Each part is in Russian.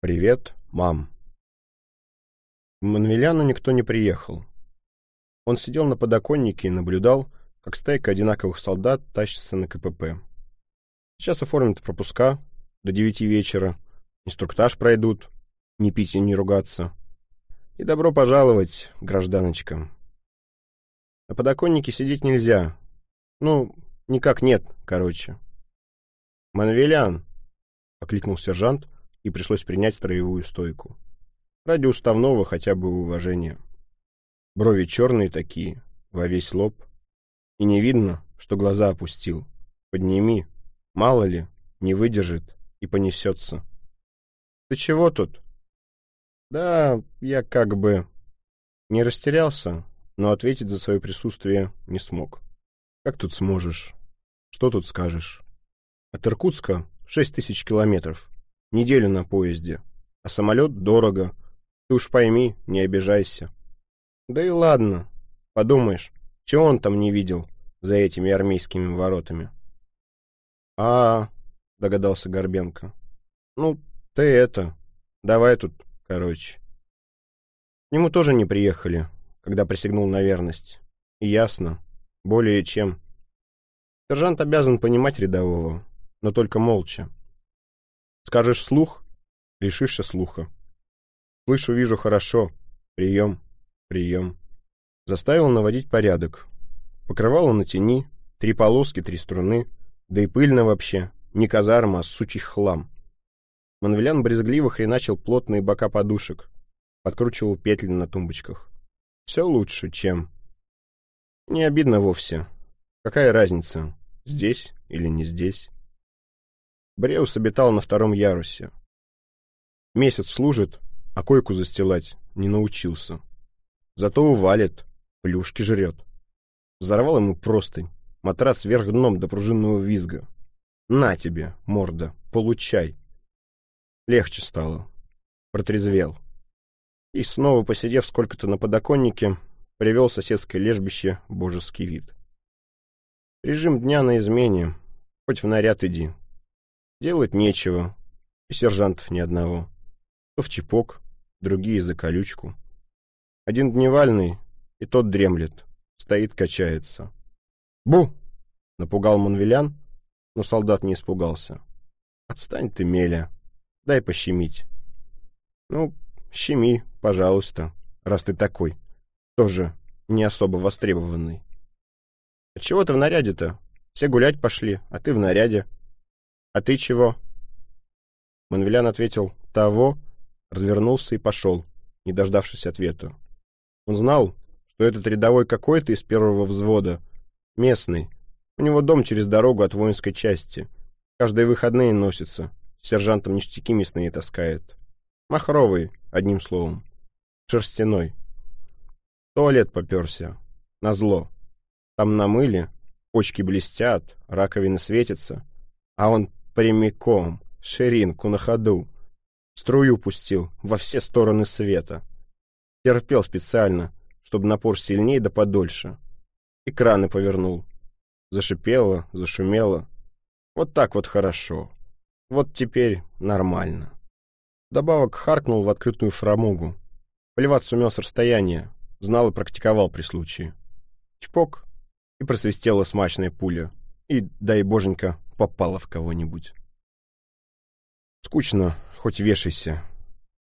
«Привет, мам». В Манвеляну никто не приехал. Он сидел на подоконнике и наблюдал, как стайка одинаковых солдат тащится на КПП. Сейчас оформят пропуска до девяти вечера, инструктаж пройдут, не пить и не ругаться. И добро пожаловать, гражданочка. На подоконнике сидеть нельзя. Ну, никак нет, короче. «Манвелян!» — окликнул сержант, и пришлось принять строевую стойку. Ради уставного хотя бы уважения. Брови черные такие, во весь лоб. И не видно, что глаза опустил. Подними, мало ли, не выдержит и понесется. «Ты чего тут?» «Да, я как бы...» Не растерялся, но ответить за свое присутствие не смог. «Как тут сможешь? Что тут скажешь?» От Иркутска шесть тысяч километров. Неделю на поезде. А самолет дорого. Ты уж пойми, не обижайся. Да и ладно. Подумаешь, чего он там не видел за этими армейскими воротами? А, догадался Горбенко. Ну, ты это, давай тут, короче. К нему тоже не приехали, когда присягнул на верность. И ясно, более чем. Сержант обязан понимать рядового, но только молча. Скажешь слух, лишишься слуха. Слышу, вижу хорошо. Прием, прием. Заставил наводить порядок. Покрывало на тени, три полоски, три струны, да и пыльно вообще, не казарма, а сучий хлам. Манвелян брезгливо хреначил плотные бока подушек, подкручивал петли на тумбочках. Все лучше, чем... Не обидно вовсе. Какая разница, здесь или не здесь? Бреус обитал на втором ярусе. Месяц служит, а койку застилать не научился. Зато увалит, плюшки жрет. Взорвал ему простынь, матрас вверх дном до пружинного визга. На тебе, морда, получай. Легче стало. Протрезвел. И снова, посидев сколько-то на подоконнике, привел соседское лежбище божеский вид. Режим дня на измене, хоть в наряд иди. Делать нечего, и сержантов ни одного. То в чепок, другие за колючку. Один дневальный, и тот дремлет, стоит, качается. «Бу!» — напугал Монвелян, но солдат не испугался. «Отстань ты, Меля, дай пощемить». «Ну, щеми, пожалуйста, раз ты такой, тоже не особо востребованный». «А чего ты в наряде-то? Все гулять пошли, а ты в наряде». «А ты чего?» Манвелян ответил «того», развернулся и пошел, не дождавшись ответа. Он знал, что этот рядовой какой-то из первого взвода, местный. У него дом через дорогу от воинской части. Каждые выходные носится, с сержантом ништяки мясные таскает. Махровый, одним словом. Шерстяной. Туалет поперся. Назло. Там намыли, почки блестят, раковины светятся, а он прямиком, ширинку на ходу. Струю пустил во все стороны света. Терпел специально, чтобы напор сильнее да подольше. И краны повернул. Зашипело, зашумело. Вот так вот хорошо. Вот теперь нормально. Добавок харкнул в открытую фрамугу. Плевать сумел с расстояния. Знал и практиковал при случае. Чпок. И просвистела смачная пуля. И, дай боженька, попала в кого-нибудь. Скучно, хоть вешайся.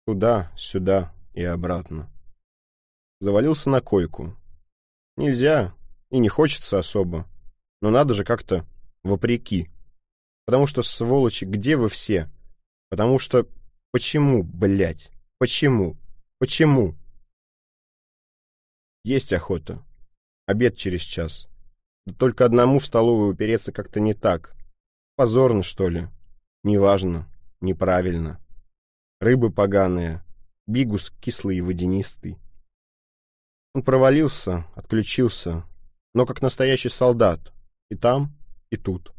Туда, сюда и обратно. Завалился на койку. Нельзя, и не хочется особо. Но надо же как-то вопреки. Потому что, сволочи, где вы все? Потому что... Почему, блядь? Почему? Почему? Есть охота. Обед через час. Да только одному в столовую упереться как-то не так. Позорно, что ли? Неважно. Неправильно. Рыбы поганые. Бигус кислый и водянистый. Он провалился, отключился, но как настоящий солдат. И там, и тут.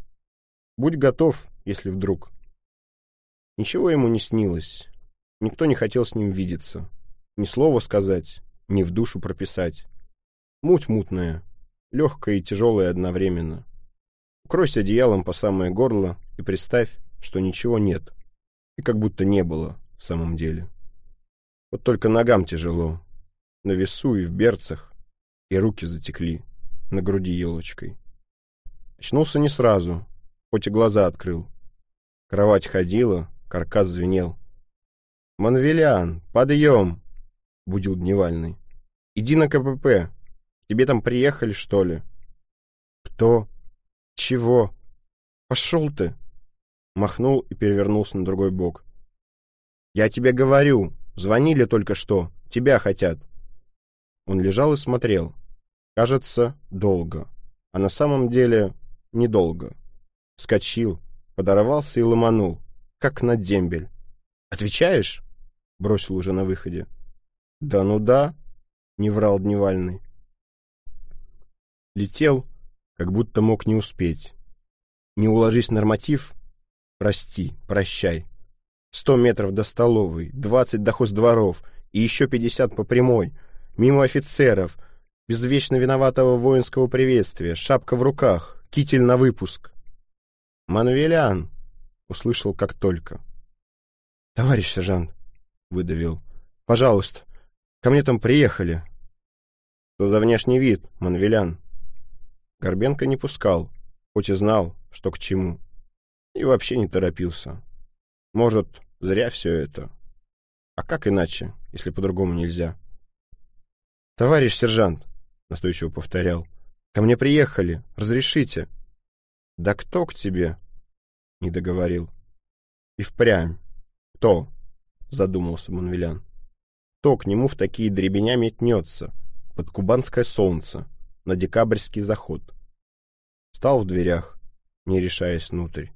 Будь готов, если вдруг. Ничего ему не снилось. Никто не хотел с ним видеться. Ни слова сказать, ни в душу прописать. Муть мутная, легкая и тяжелая одновременно. Укройся одеялом по самое горло и представь, что ничего нет. И как будто не было в самом деле. Вот только ногам тяжело. На весу и в берцах, и руки затекли, на груди елочкой. Очнулся не сразу, хоть и глаза открыл. Кровать ходила, каркас звенел. «Манвелян, подъем!» — будил Дневальный. «Иди на КПП. Тебе там приехали, что ли?» «Кто? Чего? Пошел ты!» Махнул и перевернулся на другой бок. «Я тебе говорю, звонили только что, тебя хотят». Он лежал и смотрел. Кажется, долго. А на самом деле недолго. Вскочил, подорвался и ломанул, как на дембель. «Отвечаешь?» — бросил уже на выходе. «Да ну да», — не врал Дневальный. Летел, как будто мог не успеть. Не уложись норматив — прости, прощай. Сто метров до столовой, двадцать до хоздворов и еще пятьдесят по прямой, мимо офицеров, без вечно виноватого воинского приветствия, шапка в руках, китель на выпуск. «Манвелян!» — услышал как только. «Товарищ сержант!» — выдавил. «Пожалуйста, ко мне там приехали». «Что за внешний вид, Манвелян?» Горбенко не пускал, хоть и знал, что к чему. И вообще не торопился. Может, зря все это. А как иначе, если по-другому нельзя? «Товарищ сержант!» — настойчиво повторял. «Ко мне приехали. Разрешите?» «Да кто к тебе?» — не договорил. «И впрямь. Кто?» — задумался Манвелян. «Кто к нему в такие дребеня метнется? Под кубанское солнце, на декабрьский заход?» Стал в дверях, не решаясь внутрь.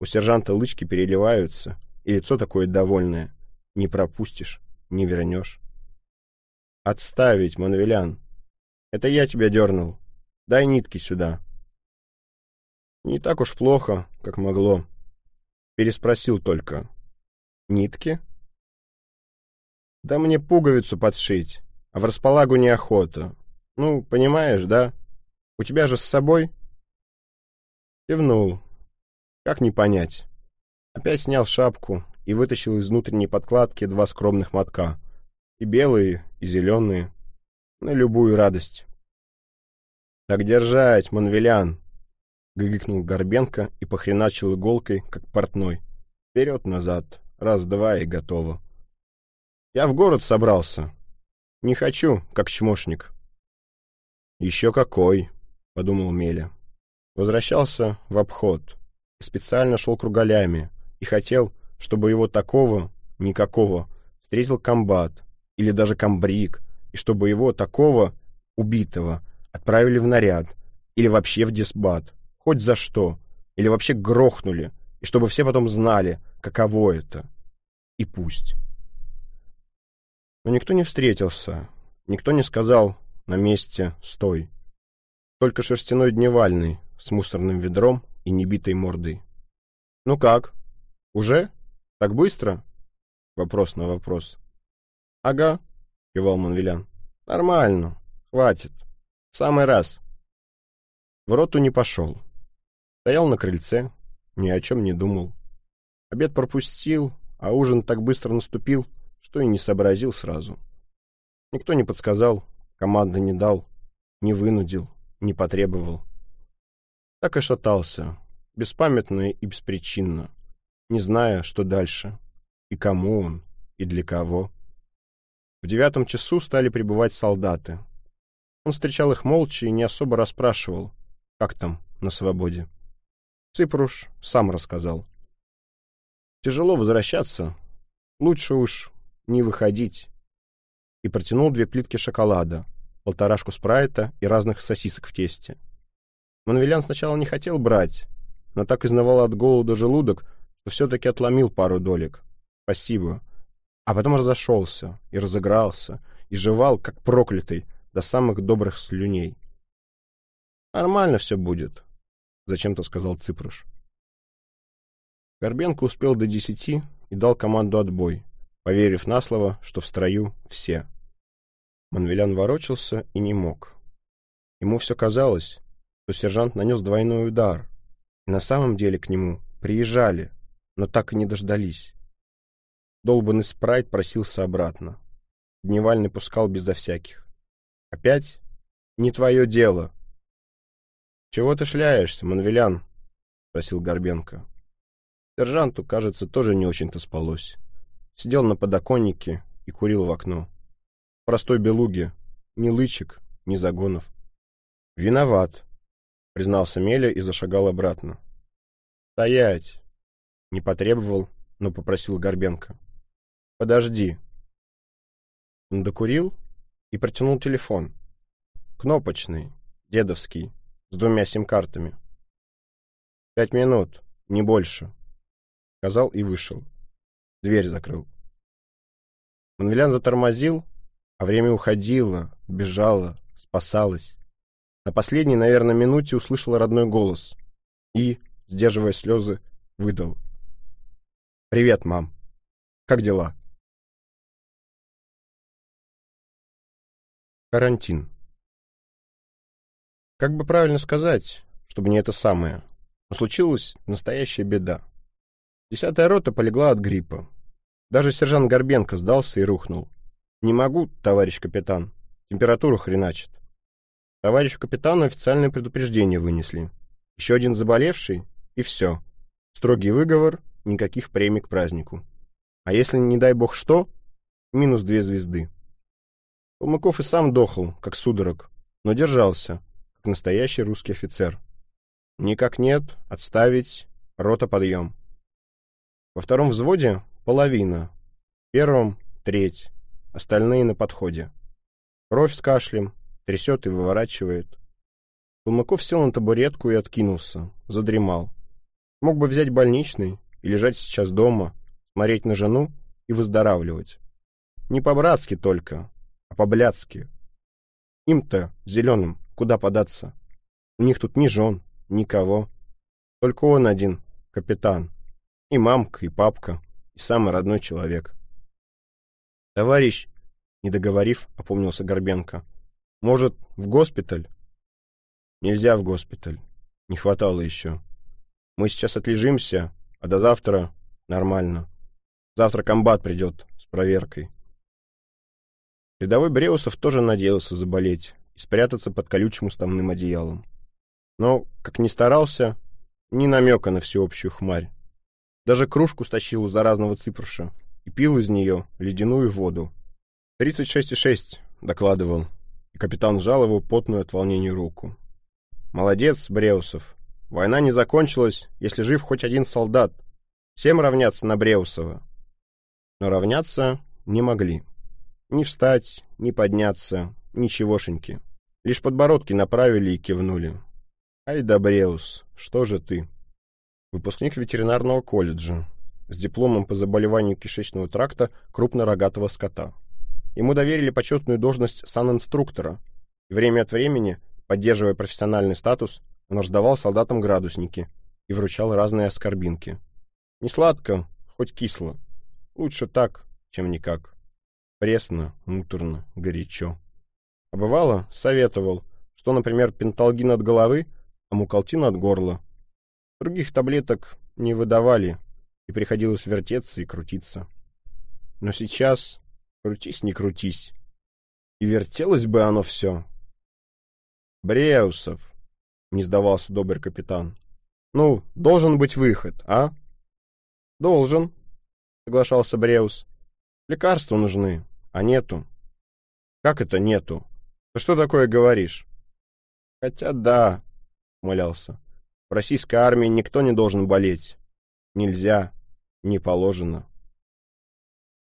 У сержанта лычки переливаются, и лицо такое довольное. Не пропустишь, не вернешь. «Отставить, Манвелян! Это я тебя дернул. Дай нитки сюда!» Не так уж плохо, как могло. Переспросил только. Нитки? Да мне пуговицу подшить, а в располагу неохота. Ну, понимаешь, да? У тебя же с собой? Кивнул. Как не понять? Опять снял шапку и вытащил из внутренней подкладки два скромных мотка. И белые, и зеленые. На любую радость. Так держать, Манвелян, Гыгыкнул Горбенко и похреначил иголкой, как портной. Вперед-назад, раз-два и готово. Я в город собрался. Не хочу, как чмошник. Еще какой, подумал Меля. Возвращался в обход. Специально шел кругалями и хотел, чтобы его такого, никакого, встретил комбат или даже комбриг, и чтобы его такого, убитого, отправили в наряд или вообще в дисбат хоть за что, или вообще грохнули, и чтобы все потом знали, каково это. И пусть. Но никто не встретился, никто не сказал на месте «стой». Только шерстяной дневальный с мусорным ведром и небитой мордой. «Ну как? Уже? Так быстро?» Вопрос на вопрос. «Ага», — кивал Манвелян. «Нормально. Хватит. самый раз». В роту не пошел. Стоял на крыльце, ни о чем не думал. Обед пропустил, а ужин так быстро наступил, что и не сообразил сразу. Никто не подсказал, команды не дал, не вынудил, не потребовал. Так и шатался, беспамятно и беспричинно, не зная, что дальше, и кому он, и для кого. В девятом часу стали прибывать солдаты. Он встречал их молча и не особо расспрашивал, как там, на свободе. Ципруш сам рассказал. Тяжело возвращаться, лучше уж не выходить. И протянул две плитки шоколада, полторашку спрайта и разных сосисок в тесте. Манвелян сначала не хотел брать, но так изнавал от голода желудок, что все-таки отломил пару долек. Спасибо. А потом разошелся и разыгрался, и жевал, как проклятый, до самых добрых слюней. Нормально все будет, зачем-то сказал Ципруш. Горбенко успел до десяти и дал команду отбой, поверив на слово, что в строю все. Манвелян ворочался и не мог. Ему все казалось, что сержант нанес двойной удар, и на самом деле к нему приезжали, но так и не дождались. Долбанный спрайт просился обратно. Дневальный пускал безо всяких. «Опять? Не твое дело!» «Чего ты шляешься, Манвелян?» — спросил Горбенко. Сержанту, кажется, тоже не очень-то спалось. Сидел на подоконнике и курил в окно. Простой белуги, ни лычек, ни загонов. «Виноват», — признался Меля и зашагал обратно. «Стоять!» — не потребовал, но попросил Горбенко. «Подожди». Он докурил и протянул телефон. Кнопочный, дедовский, с двумя сим-картами. «Пять минут, не больше», — сказал и вышел. Дверь закрыл. Манвелян затормозил, а время уходило, бежало, спасалось. На последней, наверное, минуте услышал родной голос и, сдерживая слезы, выдал. «Привет, мам. Как дела?» Карантин. Как бы правильно сказать, чтобы не это самое, но случилась настоящая беда. Десятая рота полегла от гриппа. Даже сержант Горбенко сдался и рухнул. «Не могу, товарищ капитан. Температура хреначит». Товарищу капитану официальное предупреждение вынесли. Еще один заболевший, и все. Строгий выговор, никаких премий к празднику. А если, не дай бог что, минус две звезды. Калмыков и сам дохл, как судорог, но держался, как настоящий русский офицер. Никак нет, отставить, рота подъем. Во втором взводе половина, в первом треть, остальные на подходе. Кровь с кашлем, трясет и выворачивает. Калмыков сел на табуретку и откинулся, задремал. Мог бы взять больничный и лежать сейчас дома, смотреть на жену и выздоравливать. Не по-братски только, а по-блядски. Им-то, зеленым, куда податься? У них тут ни жен, никого. Только он один, капитан. И мамка, и папка, и самый родной человек. «Товарищ!» — не договорив, опомнился Горбенко. «Может, в госпиталь?» «Нельзя в госпиталь. Не хватало еще. Мы сейчас отлежимся, а до завтра нормально. Завтра комбат придет с проверкой. Рядовой Бреусов тоже надеялся заболеть и спрятаться под колючим уставным одеялом. Но, как ни старался, ни намека на всеобщую хмарь. Даже кружку стащил у заразного цифруша и пил из нее ледяную воду. «Тридцать шесть и шесть», — докладывал, и капитан сжал его потную от волнения руку. «Молодец, Бреусов. Война не закончилась, если жив хоть один солдат. Всем равняться на Бреусова». Но равняться не могли. Ни встать, ни подняться, ничегошеньки. Лишь подбородки направили и кивнули. Ай да, Бреус, что же ты? Выпускник ветеринарного колледжа, с дипломом по заболеванию кишечного тракта крупнорогатого скота. Ему доверили почетную должность санинструктора. И время от времени, поддерживая профессиональный статус, он раздавал солдатам градусники и вручал разные оскорбинки. Не сладко, хоть кисло. Лучше так, чем никак. Пресно, муторно, горячо. А бывало, советовал, что, например, пенталгин от головы, а мукалтин от горла. Других таблеток не выдавали, и приходилось вертеться и крутиться. Но сейчас крутись, не крутись. И вертелось бы оно все. Бреусов, не сдавался добрый капитан. Ну, должен быть выход, а? Должен, соглашался Бреус. Лекарства нужны, а нету. Как это нету? Ты что такое говоришь? Хотя да, умолялся. В российской армии никто не должен болеть. Нельзя, не положено.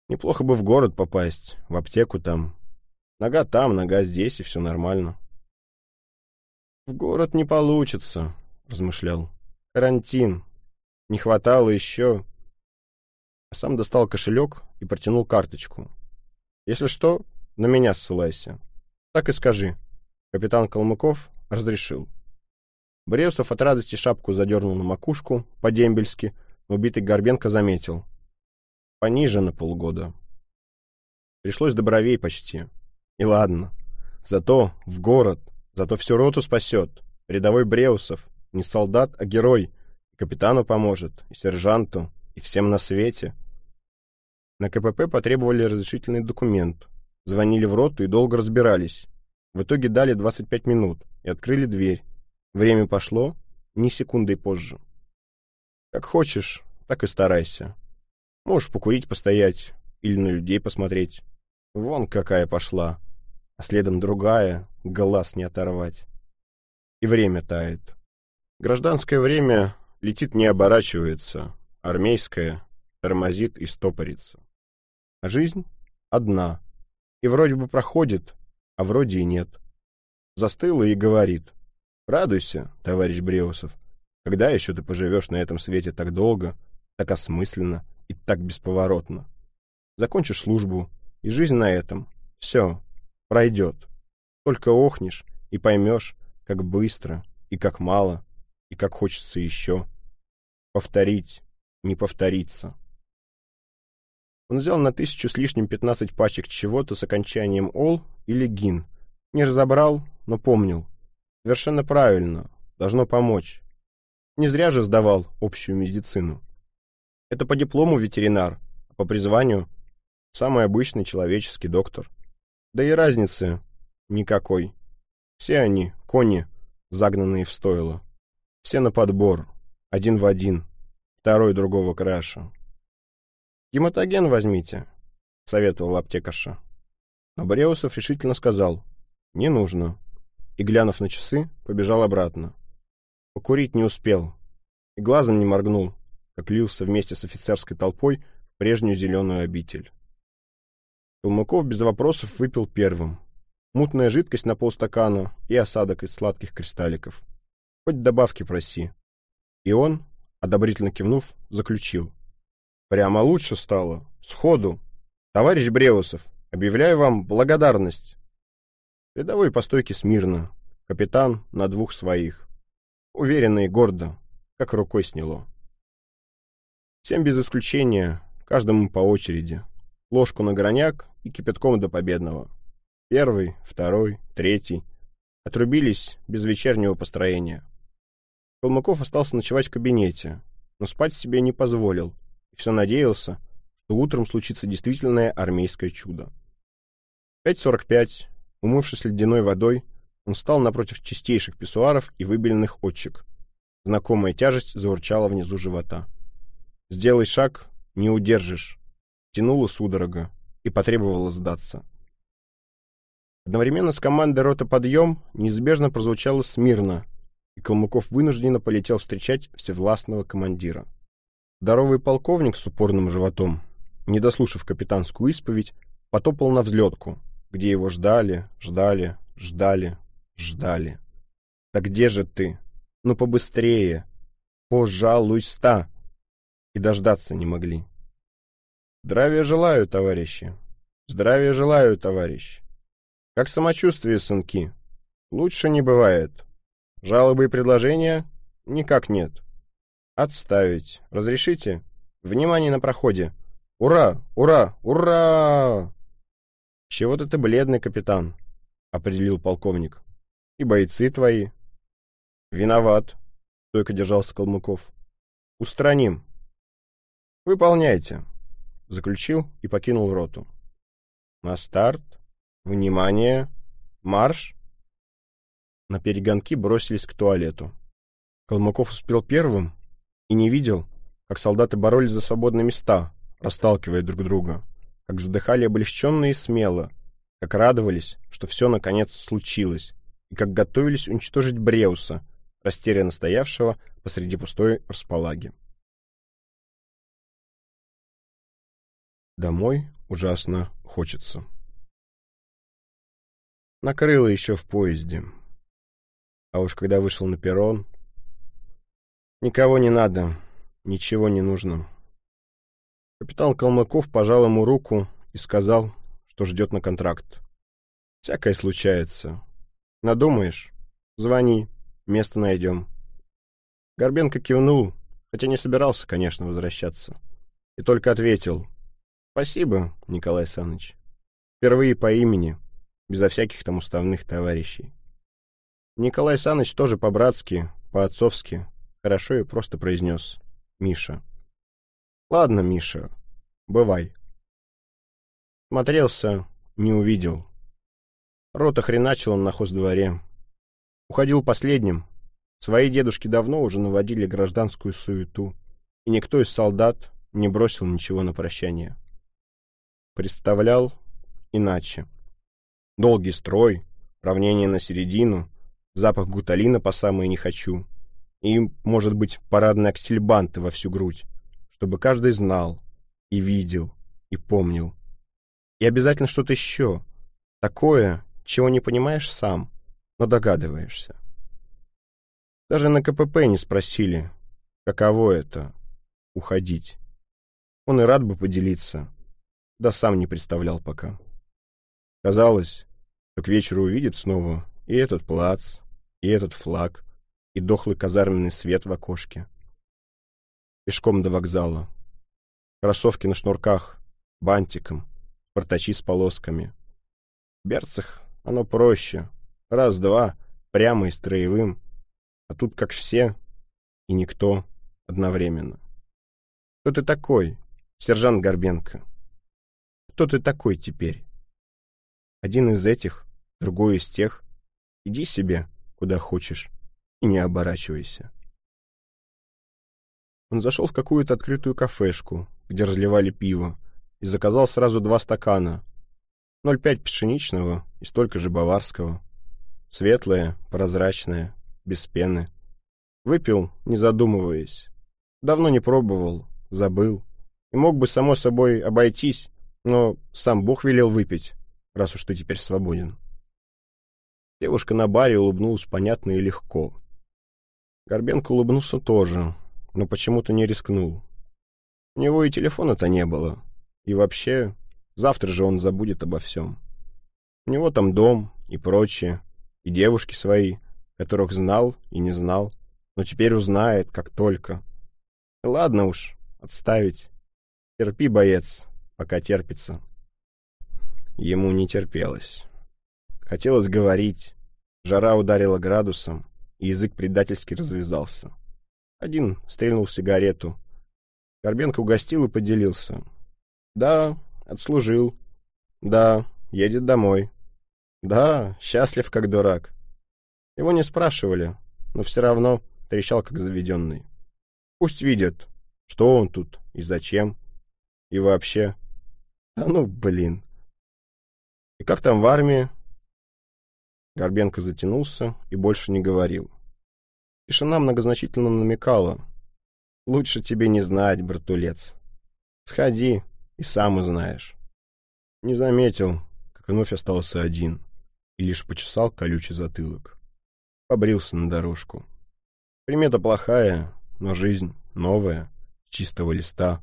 Неплохо бы в город попасть, в аптеку там. Нога там, нога здесь, и все нормально. В город не получится, размышлял. Карантин. Не хватало еще. А сам достал кошелек и протянул карточку. Если что, на меня ссылайся. Так и скажи. Капитан Калмыков разрешил. Бреусов от радости шапку задернул на макушку, по-дембельски, убитый Горбенко заметил. Пониже на полгода. Пришлось до бровей почти. И ладно. Зато в город, зато всю роту спасет. Рядовой Бреусов. Не солдат, а герой. И капитану поможет, и сержанту, и всем на свете. На КПП потребовали разрешительный документ. Звонили в роту и долго разбирались. В итоге дали 25 минут и открыли дверь. Время пошло, ни секундой позже. Как хочешь, так и старайся. Можешь покурить, постоять или на людей посмотреть. Вон какая пошла. А следом другая, глаз не оторвать. И время тает. Гражданское время летит не оборачивается, армейское тормозит и стопорится. А жизнь одна. И вроде бы проходит, а вроде и нет. Застыла и говорит. Радуйся, товарищ Бреусов. Когда еще ты поживешь на этом свете так долго, так осмысленно и так бесповоротно? Закончишь службу, и жизнь на этом. Все, пройдет. Только охнешь и поймешь, как быстро и как мало, и как хочется еще. Повторить, не повториться. Он взял на тысячу с лишним пятнадцать пачек чего-то с окончанием «ол» или «гин». Не разобрал, но помнил. Совершенно правильно. Должно помочь. Не зря же сдавал общую медицину. Это по диплому ветеринар, а по призванию самый обычный человеческий доктор. Да и разницы никакой. Все они — кони, загнанные в стойло. Все на подбор, один в один, второй другого краша. «Гематоген возьмите», — советовал аптекарша. Но Бореусов решительно сказал «Не нужно», и, глянув на часы, побежал обратно. Покурить не успел, и глазом не моргнул, как лился вместе с офицерской толпой в прежнюю зеленую обитель. Калмыков без вопросов выпил первым. Мутная жидкость на полстакана и осадок из сладких кристалликов. Хоть добавки проси. И он, одобрительно кивнув, заключил. Прямо лучше стало. Сходу. Товарищ Бреусов, объявляю вам благодарность. Рядовой по стойке смирно. Капитан на двух своих. Уверенно и гордо, как рукой сняло. Всем без исключения, каждому по очереди. Ложку на граняк и кипятком до победного. Первый, второй, третий. Отрубились без вечернего построения. Калмыков остался ночевать в кабинете, но спать себе не позволил — все надеялся, что утром случится действительное армейское чудо. 5.45, умывшись ледяной водой, он встал напротив чистейших писсуаров и выбеленных отчек. Знакомая тяжесть заурчала внизу живота. «Сделай шаг, не удержишь», тянула судорога и потребовала сдаться. Одновременно с командой рота «Подъем» неизбежно прозвучало смирно, и Калмыков вынужденно полетел встречать всевластного командира. Здоровый полковник с упорным животом, не дослушав капитанскую исповедь, потопал на взлетку, где его ждали, ждали, ждали, ждали. «Да где же ты? Ну побыстрее! Пожалуйста!» И дождаться не могли. «Здравия желаю, товарищи! Здравия желаю, товарищ! Как самочувствие, сынки? Лучше не бывает. Жалобы и предложения? Никак нет. «Отставить. Разрешите? Внимание на проходе. Ура! Ура! Ура!» «Чего-то ты бледный, капитан», — определил полковник. «И бойцы твои». «Виноват», — только держался Калмыков. «Устраним». «Выполняйте», — заключил и покинул роту. «На старт. Внимание. Марш!» На перегонки бросились к туалету. Калмыков успел первым, и не видел, как солдаты боролись за свободные места, расталкивая друг друга, как вздыхали облегченно и смело, как радовались, что все наконец случилось, и как готовились уничтожить Бреуса, растерянно стоявшего посреди пустой располаги. Домой ужасно хочется. Накрыло еще в поезде. А уж когда вышел на перрон, Никого не надо, ничего не нужно. Капитан Калмыков пожал ему руку и сказал, что ждет на контракт. Всякое случается. Надумаешь? Звони, место найдем. Горбенко кивнул, хотя не собирался, конечно, возвращаться. И только ответил. Спасибо, Николай Саныч. Впервые по имени, безо всяких там уставных товарищей. Николай Саныч тоже по-братски, по-отцовски Хорошо и просто произнес «Миша». «Ладно, Миша, бывай». Смотрелся, не увидел. Рота хреначил он на хоздворе. Уходил последним. Свои дедушки давно уже наводили гражданскую суету, и никто из солдат не бросил ничего на прощание. Представлял иначе. Долгий строй, равнение на середину, запах гуталина по самое не хочу. И, может быть, парадные аксельбанты во всю грудь, чтобы каждый знал, и видел, и помнил. И обязательно что-то еще, такое, чего не понимаешь сам, но догадываешься. Даже на КПП не спросили, каково это — уходить. Он и рад бы поделиться, да сам не представлял пока. Казалось, что к вечеру увидит снова и этот плац, и этот флаг, и дохлый казарменный свет в окошке. Пешком до вокзала. Кроссовки на шнурках, бантиком, портачи с полосками. В берцах оно проще. Раз-два, прямо и строевым. А тут как все и никто одновременно. Кто ты такой, сержант Горбенко? Кто ты такой теперь? Один из этих, другой из тех. Иди себе, куда хочешь, и не оборачивайся. Он зашел в какую-то открытую кафешку, где разливали пиво, и заказал сразу два стакана. 0,5 пшеничного и столько же баварского. Светлое, прозрачное, без пены. Выпил, не задумываясь. Давно не пробовал, забыл. И мог бы, само собой, обойтись, но сам Бог велел выпить, раз уж ты теперь свободен. Девушка на баре улыбнулась понятно и легко. Горбенко улыбнулся тоже, но почему-то не рискнул. У него и телефона-то не было. И вообще, завтра же он забудет обо всем. У него там дом и прочее, и девушки свои, которых знал и не знал, но теперь узнает, как только. Ладно уж, отставить. Терпи, боец, пока терпится. Ему не терпелось. Хотелось говорить. Жара ударила градусом, и язык предательски развязался. Один стрельнул сигарету. Горбенко угостил и поделился. Да, отслужил. Да, едет домой. Да, счастлив как дурак. Его не спрашивали, но все равно трещал как заведенный. Пусть видят, что он тут и зачем. И вообще. А ну, блин. И как там в армии? Горбенко затянулся и больше не говорил. Тишина многозначительно намекала. Лучше тебе не знать, братулец. Сходи, и сам узнаешь. Не заметил, как вновь остался один, и лишь почесал колючий затылок. Побрился на дорожку. Примета плохая, но жизнь новая, с чистого листа,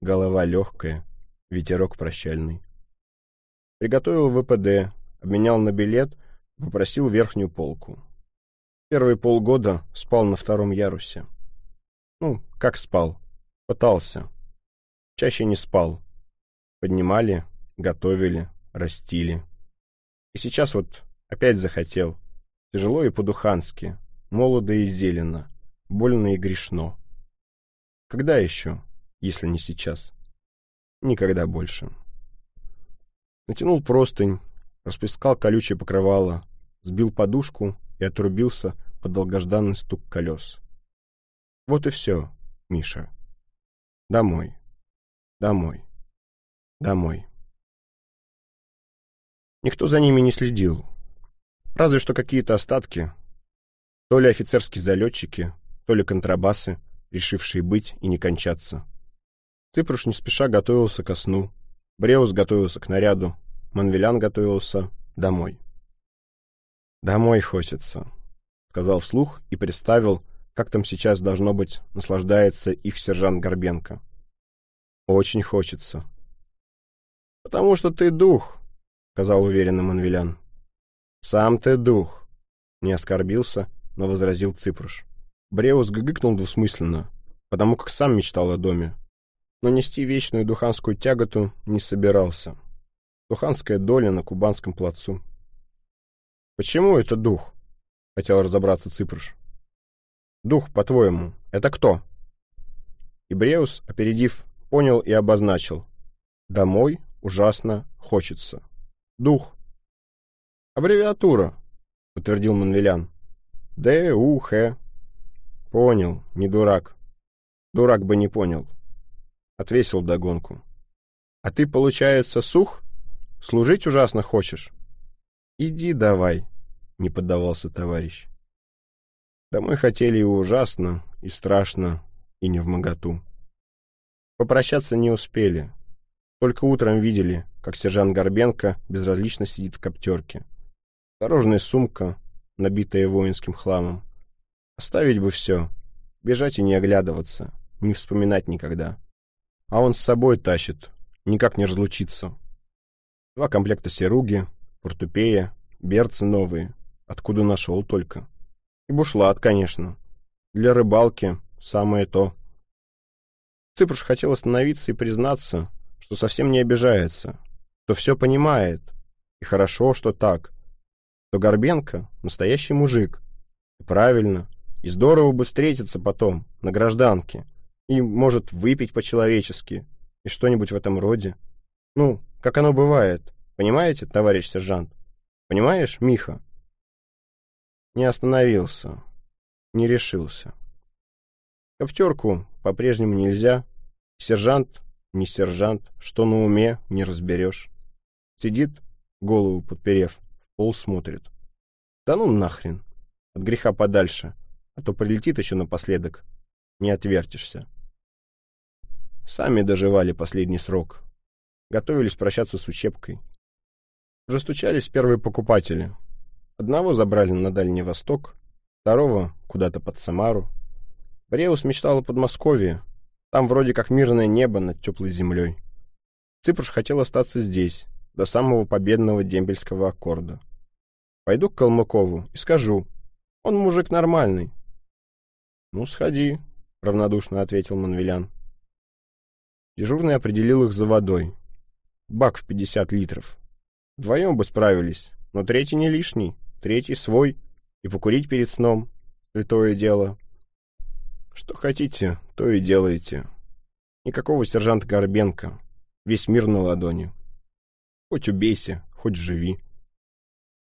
голова легкая, ветерок прощальный. Приготовил ВПД, обменял на билет, попросил верхнюю полку. Первые полгода спал на втором ярусе. Ну, как спал? Пытался. Чаще не спал. Поднимали, готовили, растили. И сейчас вот опять захотел. Тяжело и по-духански, молодо и зелено, больно и грешно. Когда еще, если не сейчас? Никогда больше. Натянул простынь, расплескал колючее покрывало, сбил подушку и отрубился под долгожданный стук колес. Вот и все, Миша. Домой. Домой. Домой. Никто за ними не следил. Разве что какие-то остатки. То ли офицерские залетчики, то ли контрабасы, решившие быть и не кончаться. Ципруш не спеша готовился ко сну. Бреус готовился к наряду. Манвелян готовился домой. «Домой хочется», — сказал вслух и представил, как там сейчас, должно быть, наслаждается их сержант Горбенко. Очень хочется. Потому что ты дух, сказал уверенно Манвелян. Сам ты дух. Не оскорбился, но возразил Ципруш. Бреус гыгыкнул двусмысленно, потому как сам мечтал о доме. Но нести вечную духанскую тяготу не собирался. Духанская доля на Кубанском плацу. «Почему это дух?» — хотел разобраться Ципруш. «Дух, по-твоему, это кто?» И Бреус, опередив понял и обозначил. Домой ужасно хочется. Дух. Аббревиатура, подтвердил Манвелян. Д-У-Х. Понял, не дурак. Дурак бы не понял. Отвесил догонку. А ты, получается, сух? Служить ужасно хочешь? Иди давай, не поддавался товарищ. Мы хотели и ужасно, и страшно, и не в моготу. Попрощаться не успели. Только утром видели, как сержант Горбенко безразлично сидит в коптерке. Дорожная сумка, набитая воинским хламом. Оставить бы все, бежать и не оглядываться, не вспоминать никогда. А он с собой тащит, никак не разлучиться. Два комплекта серуги, портупея, берцы новые, откуда нашел только. И бушлат, конечно. Для рыбалки самое то. Цыпруш хотел остановиться и признаться, что совсем не обижается, что все понимает, и хорошо, что так, что Горбенко — настоящий мужик. И правильно, и здорово бы встретиться потом, на гражданке, и, может, выпить по-человечески, и что-нибудь в этом роде. Ну, как оно бывает, понимаете, товарищ сержант? Понимаешь, Миха? Не остановился, не решился. Ковтерку по-прежнему нельзя. Сержант, не сержант, что на уме, не разберешь. Сидит, голову подперев, в пол смотрит. Да ну нахрен, от греха подальше, а то прилетит еще напоследок, не отвертишься. Сами доживали последний срок. Готовились прощаться с учебкой. Уже стучались первые покупатели. Одного забрали на Дальний Восток, второго куда-то под Самару. Бреус мечтал о Подмосковье. Там вроде как мирное небо над теплой землей. Ципруш хотел остаться здесь, до самого победного дембельского аккорда. Пойду к Калмыкову и скажу. Он мужик нормальный. — Ну, сходи, — равнодушно ответил Манвелян. Дежурный определил их за водой. Бак в 50 литров. Вдвоем бы справились, но третий не лишний, третий свой. И покурить перед сном — святое дело. Что хотите, то и делаете. Никакого сержанта Горбенко. Весь мир на ладони. Хоть убейся, хоть живи.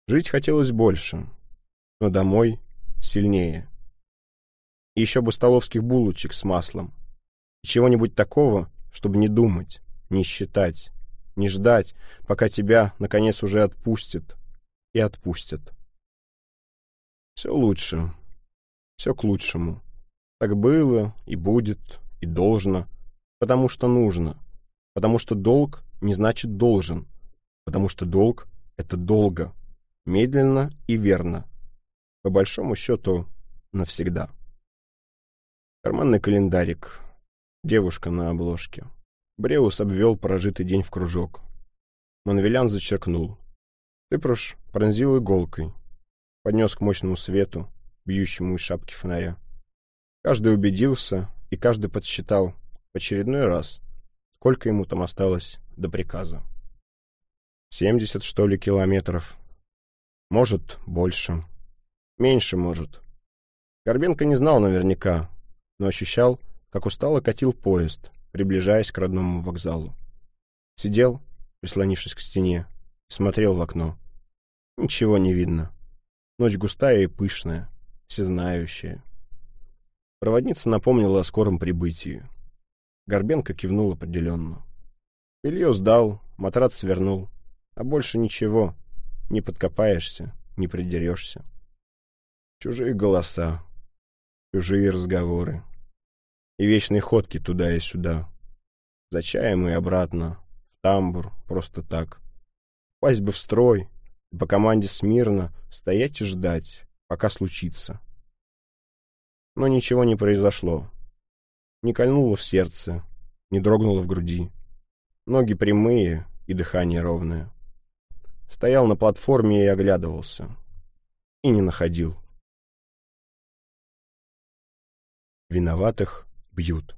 Жить хотелось больше, но домой сильнее. И еще бы столовских булочек с маслом. Чего-нибудь такого, чтобы не думать, не считать, не ждать, пока тебя, наконец, уже отпустят. И отпустят. Все лучше. Все к лучшему. Так было и будет, и должно, потому что нужно. Потому что долг не значит должен. Потому что долг — это долго. Медленно и верно. По большому счету, навсегда. Карманный календарик. Девушка на обложке. Бреус обвел прожитый день в кружок. Манвелян зачеркнул. Тыпруш пронзил иголкой. Поднес к мощному свету, бьющему из шапки фонаря. Каждый убедился, и каждый подсчитал в очередной раз, сколько ему там осталось до приказа. Семьдесят, что ли, километров. Может, больше. Меньше, может. Горбенко не знал наверняка, но ощущал, как устало катил поезд, приближаясь к родному вокзалу. Сидел, прислонившись к стене, смотрел в окно. Ничего не видно. Ночь густая и пышная, всезнающая. Проводница напомнила о скором прибытии. Горбенко кивнул определенно. Белье сдал, матрац свернул, а больше ничего. Не подкопаешься, не придерешься. Чужие голоса, чужие разговоры и вечные ходки туда и сюда. За чаем и обратно, в тамбур, просто так. Пасть бы в строй, по команде смирно стоять и ждать, пока случится. Но ничего не произошло. Не кольнуло в сердце, не дрогнуло в груди. Ноги прямые и дыхание ровное. Стоял на платформе и оглядывался. И не находил. Виноватых бьют.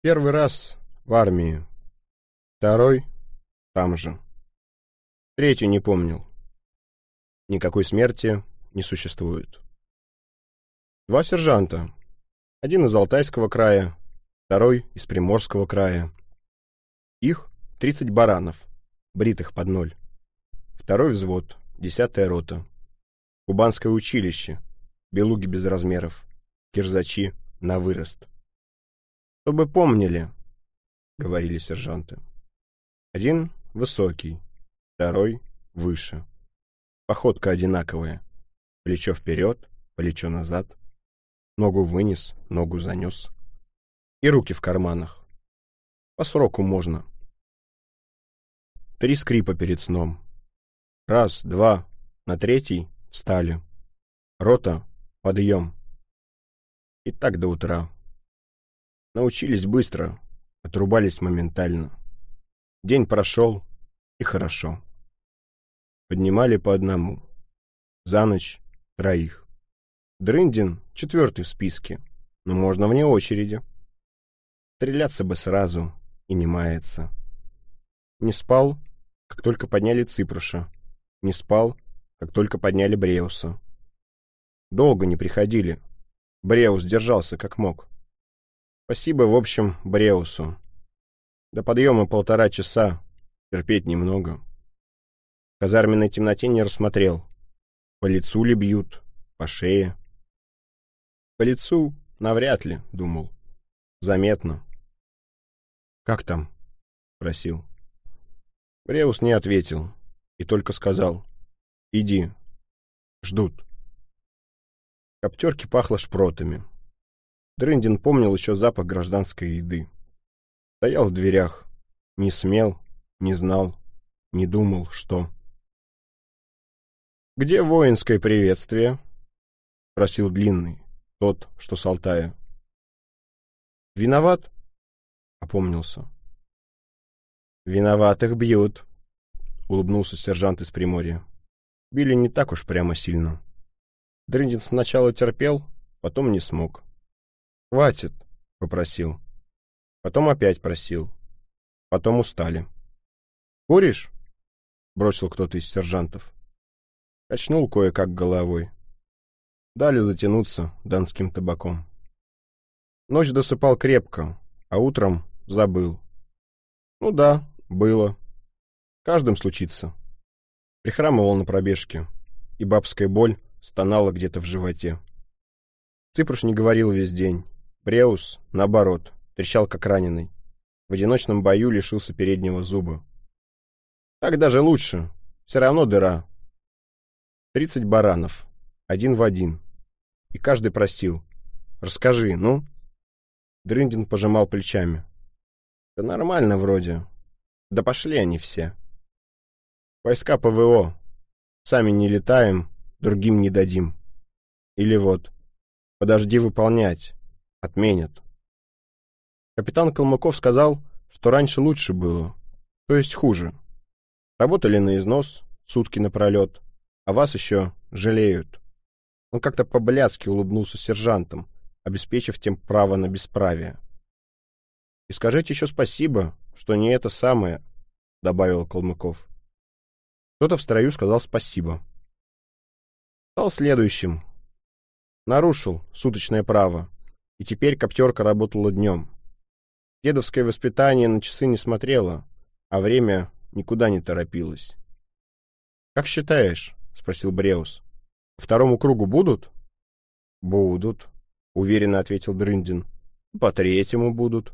Первый раз в армии. Второй там же. Третий не помнил. Никакой смерти не существует. Два сержанта. Один из Алтайского края, второй из Приморского края. Их 30 баранов, бритых под ноль. Второй взвод, десятая рота. Кубанское училище, белуги без размеров, кирзачи на вырост. «Чтобы помнили», — говорили сержанты. Один высокий, второй выше. Походка одинаковая. Плечо вперед, плечо назад. Ногу вынес, ногу занес. И руки в карманах. По сроку можно. Три скрипа перед сном. Раз, два, на третий встали. Рота, подъем. И так до утра. Научились быстро, отрубались моментально. День прошел, и хорошо. Поднимали по одному. За ночь троих. Дрындин четвертый в списке, но можно вне очереди. Стреляться бы сразу, и не мается. Не спал, как только подняли Ципруша. Не спал, как только подняли Бреуса. Долго не приходили. Бреус держался как мог. Спасибо, в общем, Бреусу. До подъема полтора часа, терпеть немного. В казарменной темноте не рассмотрел. По лицу ли бьют, по шее. По лицу навряд ли, думал. Заметно. «Как там?» — спросил. Бреус не ответил и только сказал «Иди, ждут». Коптерке пахло шпротами. Дрындин помнил еще запах гражданской еды. Стоял в дверях, не смел, не знал, не думал, что. «Где воинское приветствие?» — просил Длинный, тот, что с Алтая. «Виноват?» — опомнился. «Виноватых бьют», — улыбнулся сержант из Приморья. Били не так уж прямо сильно. Дрындин сначала терпел, потом не смог. «Хватит», — попросил. Потом опять просил. Потом устали. «Куришь?» — бросил кто-то из сержантов. Качнул кое-как головой. Дали затянуться донским табаком. Ночь досыпал крепко, а утром забыл. Ну да, было. Каждым случится. Прихрамывал на пробежке, и бабская боль стонала где-то в животе. Ципруш не говорил весь день. Бреус, наоборот, трещал как раненый. В одиночном бою лишился переднего зуба. Так даже лучше. Все равно дыра. Тридцать баранов. Один в один. И каждый просил. «Расскажи, ну?» Дрындин пожимал плечами. «Да нормально вроде. Да пошли они все. Войска ПВО. Сами не летаем, другим не дадим. Или вот, подожди выполнять. Отменят. Капитан Калмыков сказал, что раньше лучше было, то есть хуже. Работали на износ, сутки напролет, а вас еще жалеют. Он как-то по-блядски улыбнулся сержантам, обеспечив тем право на бесправие. «И скажите еще спасибо, что не это самое», — добавил Калмыков. Кто-то в строю сказал спасибо. Стал следующим. Нарушил суточное право, и теперь коптерка работала днем. Дедовское воспитание на часы не смотрело, а время никуда не торопилось. «Как считаешь?» — спросил Бреус. «Второму кругу будут?» «Будут», — уверенно ответил Дрындин. «По третьему будут».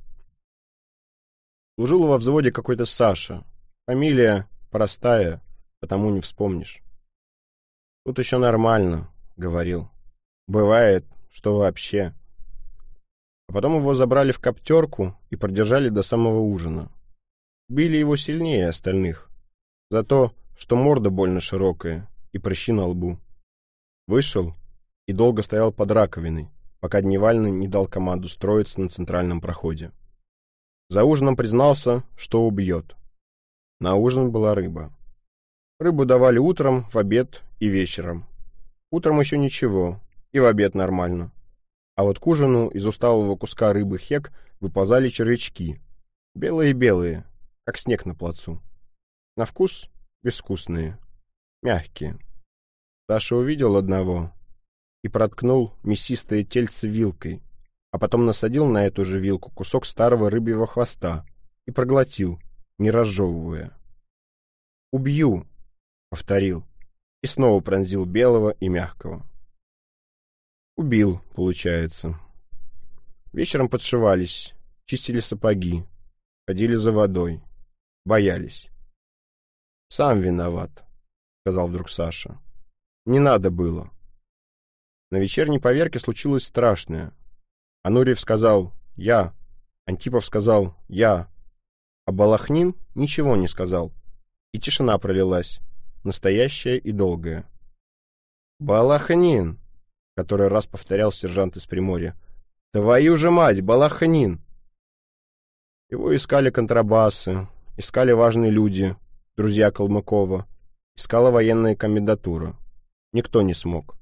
Служил во взводе какой-то Саша. Фамилия простая, потому не вспомнишь. «Тут еще нормально», — говорил. «Бывает, что вообще...» А потом его забрали в коптерку и продержали до самого ужина. Били его сильнее остальных. За то, что морда больно широкая и прыщи на лбу. Вышел и долго стоял под раковиной, пока Дневальный не дал команду строиться на центральном проходе. За ужином признался, что убьет. На ужин была рыба. Рыбу давали утром, в обед и вечером. Утром еще ничего, и в обед нормально. А вот к ужину из усталого куска рыбы хек выползали червячки. Белые-белые, как снег на плацу. На вкус безвкусные, мягкие. Саша увидел одного и проткнул мясистое тельце вилкой, а потом насадил на эту же вилку кусок старого рыбьего хвоста и проглотил, не разжевывая. «Убью!» — повторил. И снова пронзил белого и мягкого. Убил, получается. Вечером подшивались, чистили сапоги, ходили за водой, боялись. «Сам виноват», — сказал вдруг Саша. «Не надо было». На вечерней поверке случилось страшное. Анурьев сказал «Я», Антипов сказал «Я», а Балахнин ничего не сказал. И тишина пролилась, настоящая и долгая. «Балахнин!» — который раз повторял сержант из Приморья. «Твою же мать, Балахнин!» Его искали контрабасы, искали важные люди, друзья Калмыкова, искала военная комендатура. Никто не смог.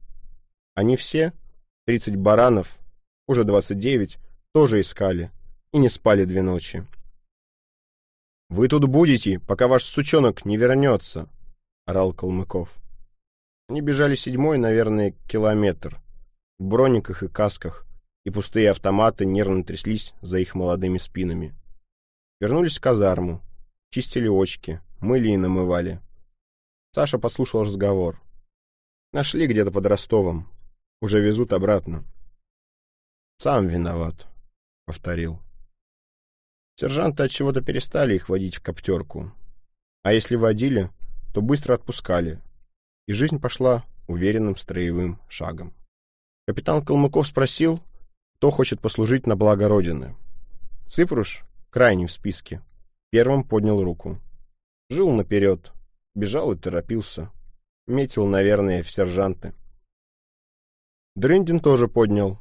Они все, 30 баранов, уже 29, тоже искали и не спали две ночи. «Вы тут будете, пока ваш сучонок не вернется», — орал Калмыков. Они бежали седьмой, наверное, километр, в брониках и касках, и пустые автоматы нервно тряслись за их молодыми спинами. Вернулись в казарму, чистили очки, мыли и намывали. Саша послушал разговор. Нашли где-то под Ростовом. Уже везут обратно. «Сам виноват», — повторил. Сержанты от чего-то перестали их водить в коптерку. А если водили, то быстро отпускали. И жизнь пошла уверенным строевым шагом. Капитан Калмыков спросил, кто хочет послужить на благо Родины. Ципруш крайний в списке. Первым поднял руку. Жил наперед, бежал и торопился. Метил, наверное, в сержанты. Дрындин тоже поднял.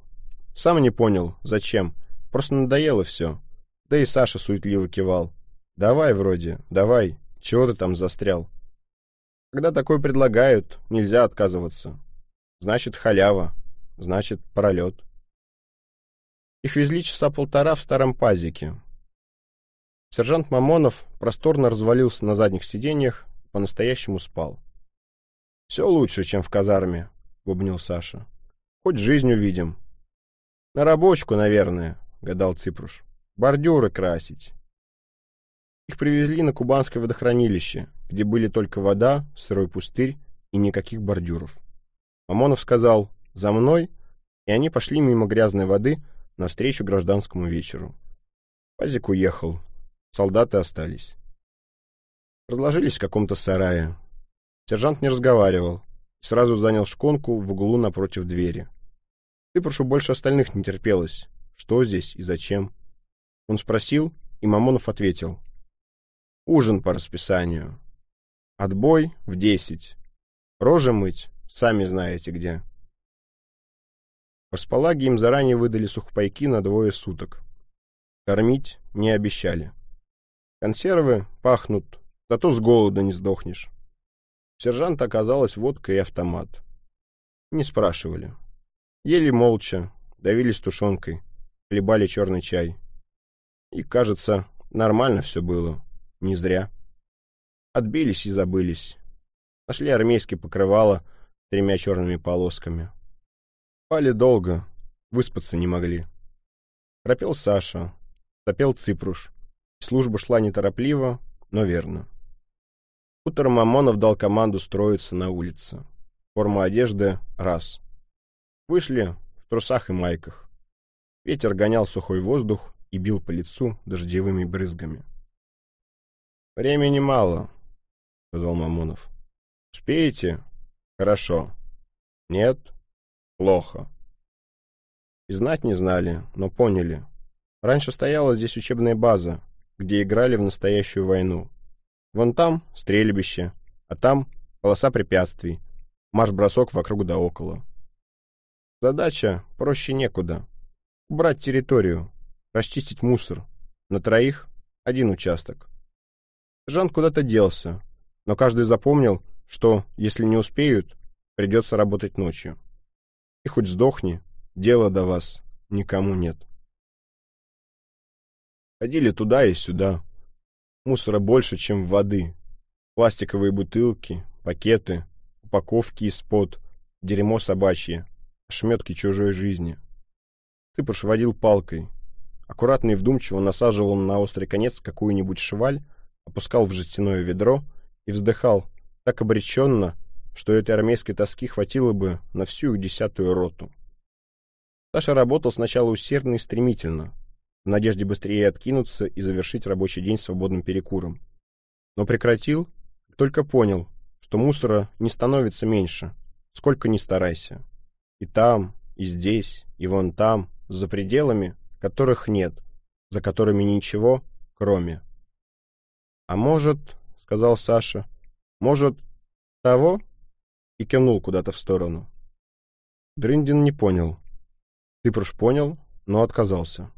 Сам не понял, зачем. Просто надоело все. Да и Саша суетливо кивал. «Давай вроде, давай. Чего ты там застрял?» Когда такое предлагают, нельзя отказываться. Значит, халява. Значит, пролет. Их везли часа полтора в старом пазике. Сержант Мамонов просторно развалился на задних сиденьях, по-настоящему спал. «Все лучше, чем в казарме», — бубнил Саша. «Хоть жизнь увидим». «На рабочку, наверное», — гадал Ципруш. «Бордюры красить». Их привезли на Кубанское водохранилище, где были только вода, сырой пустырь и никаких бордюров. Мамонов сказал «за мной», и они пошли мимо грязной воды навстречу гражданскому вечеру. Пазик уехал, Солдаты остались. Разложились в каком-то сарае. Сержант не разговаривал. Сразу занял шконку в углу напротив двери. Ты прошу больше остальных не терпелось. Что здесь и зачем? Он спросил, и Мамонов ответил. Ужин по расписанию. Отбой в десять. Рожи мыть, сами знаете где. В располаге им заранее выдали сухпайки на двое суток. Кормить не обещали. Консервы пахнут, зато с голода не сдохнешь. Сержант оказалась водка и автомат. Не спрашивали. Ели молча, давились тушенкой, хлебали черный чай. И, кажется, нормально все было. Не зря. Отбились и забылись. Нашли армейские покрывало тремя черными полосками. Спали долго, выспаться не могли. Пропел Саша, запел Ципруш. Служба шла неторопливо, но верно. Утром Мамонов дал команду строиться на улице. Форма одежды — раз. Вышли в трусах и майках. Ветер гонял сухой воздух и бил по лицу дождевыми брызгами. «Времени мало», — сказал Мамонов. «Успеете? Хорошо. Нет? Плохо». И знать не знали, но поняли. Раньше стояла здесь учебная база, где играли в настоящую войну. Вон там стрельбище, а там полоса препятствий, марш-бросок вокруг да около. Задача проще некуда. Убрать территорию, расчистить мусор. На троих один участок. Жан куда-то делся, но каждый запомнил, что, если не успеют, придется работать ночью. И хоть сдохни, дела до вас никому нет. Ходили туда и сюда. Мусора больше, чем воды. Пластиковые бутылки, пакеты, упаковки из-под, дерьмо собачье, шметки чужой жизни. Цыпыш водил палкой. Аккуратно и вдумчиво насаживал на острый конец какую-нибудь шваль, опускал в жестяное ведро и вздыхал так обреченно, что этой армейской тоски хватило бы на всю их десятую роту. Саша работал сначала усердно и стремительно, в надежде быстрее откинуться и завершить рабочий день свободным перекуром. Но прекратил, только понял, что мусора не становится меньше, сколько ни старайся. И там, и здесь, и вон там, за пределами, которых нет, за которыми ничего, кроме. «А может, — сказал Саша, — может, того?» и кивнул куда-то в сторону. Дрындин не понял. Тыпруш понял, но отказался.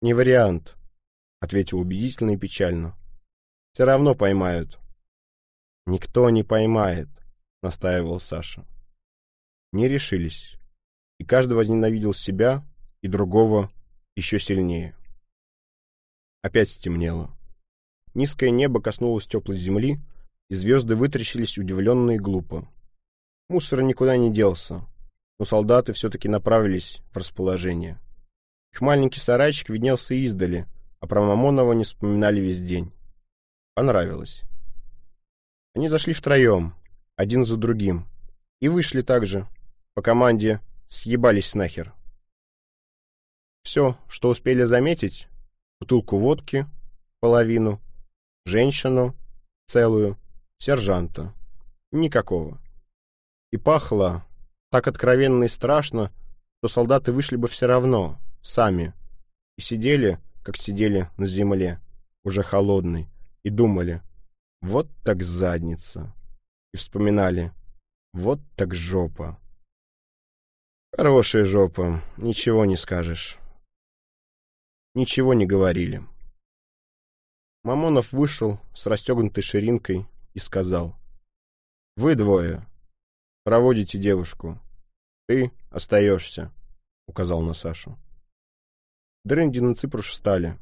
«Не вариант», — ответил убедительно и печально. «Все равно поймают». «Никто не поймает», — настаивал Саша. Не решились, и каждый возненавидел себя и другого еще сильнее. Опять стемнело. Низкое небо коснулось теплой земли, и звезды вытрящились удивленно и глупо. Мусор никуда не делся, но солдаты все-таки направились в расположение. Их маленький сарайчик виднелся издали, а про Мамонова не вспоминали весь день. Понравилось. Они зашли втроем, один за другим, и вышли также, по команде «съебались нахер». Все, что успели заметить, бутылку водки, половину, женщину, целую, сержанта. Никакого. И пахло так откровенно и страшно, что солдаты вышли бы все равно, сами, и сидели, как сидели на земле, уже холодной, и думали, вот так задница, и вспоминали, вот так жопа. Хорошая жопа, ничего не скажешь. Ничего не говорили. Мамонов вышел с расстегнутой ширинкой и сказал. «Вы двое. Проводите девушку. Ты остаешься», — указал на Сашу. Дрендин и Ципруш встали.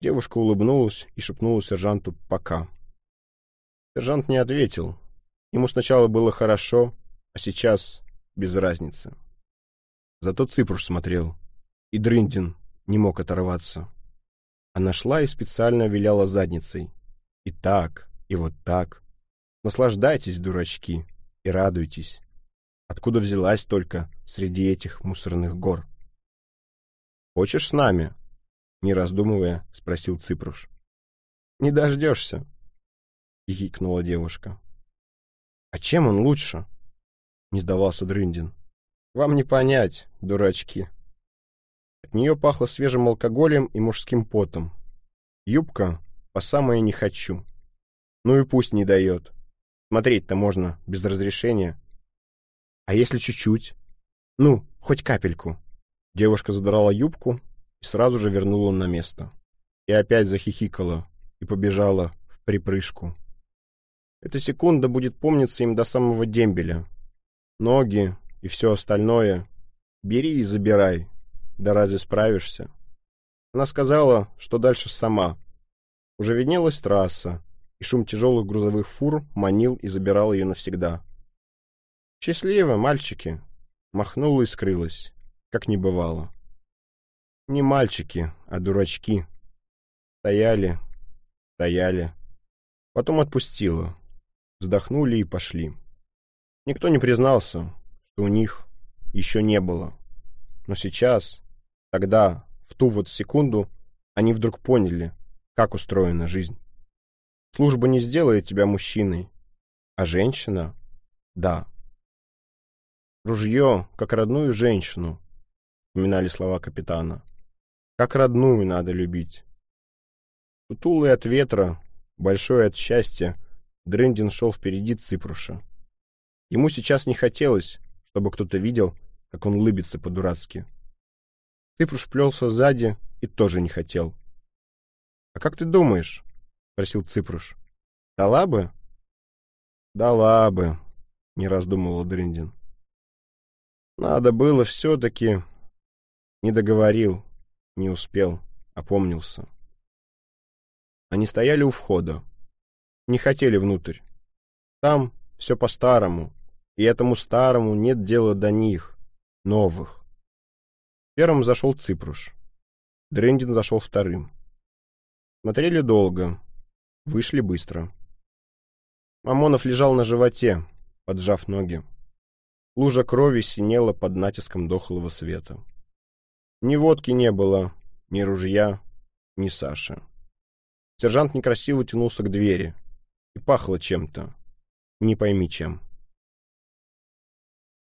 Девушка улыбнулась и шепнула сержанту «пока». Сержант не ответил. Ему сначала было хорошо, а сейчас без разницы. Зато Ципруш смотрел, и Дрындин не мог оторваться. Она шла и специально виляла задницей. И так, и вот так. Наслаждайтесь, дурачки, и радуйтесь. Откуда взялась только среди этих мусорных гор? «Хочешь с нами?» — не раздумывая, спросил Ципруш. «Не дождешься», — хихикнула девушка. «А чем он лучше?» — не сдавался Дрындин. «Вам не понять, дурачки», от нее пахло свежим алкоголем и мужским потом. Юбка по самое не хочу. Ну и пусть не дает. Смотреть-то можно без разрешения. А если чуть-чуть? Ну, хоть капельку. Девушка задрала юбку и сразу же вернула на место. И опять захихикала и побежала в припрыжку. Эта секунда будет помниться им до самого дембеля. Ноги и все остальное бери и забирай, да разве справишься? Она сказала, что дальше сама. Уже виднелась трасса, и шум тяжелых грузовых фур манил и забирал ее навсегда. «Счастливо, мальчики!» Махнула и скрылась, как не бывало. Не мальчики, а дурачки. Стояли, стояли. Потом отпустила. Вздохнули и пошли. Никто не признался, что у них еще не было. Но сейчас, Тогда, в ту вот секунду, они вдруг поняли, как устроена жизнь. Служба не сделает тебя мужчиной, а женщина — да. Ружье, как родную женщину, вспоминали слова капитана. Как родную надо любить. Сутулый от ветра, большой от счастья, Дрендин шел впереди Ципруша. Ему сейчас не хотелось, чтобы кто-то видел, как он улыбится по-дурацки. Ципруш плелся сзади и тоже не хотел. — А как ты думаешь? — спросил Ципруш. — Дала бы? — Дала бы, — не раздумывал Дрындин. Надо было все-таки... Не договорил, не успел, опомнился. Они стояли у входа. Не хотели внутрь. Там все по-старому, и этому старому нет дела до них, новых. Первым зашел Ципруш. Дрендин зашел вторым. Смотрели долго. Вышли быстро. Мамонов лежал на животе, поджав ноги. Лужа крови синела под натиском дохлого света. Ни водки не было, ни ружья, ни Саши. Сержант некрасиво тянулся к двери. И пахло чем-то. Не пойми чем.